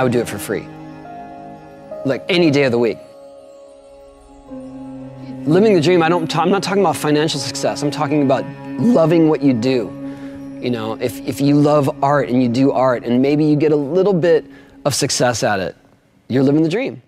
I would do it for free. Like any day of the week. Living the dream, I don't I'm not talking about financial success. I'm talking about loving what you do. You know, if, if you love art and you do art and maybe you get a little bit of success at it, you're living the dream.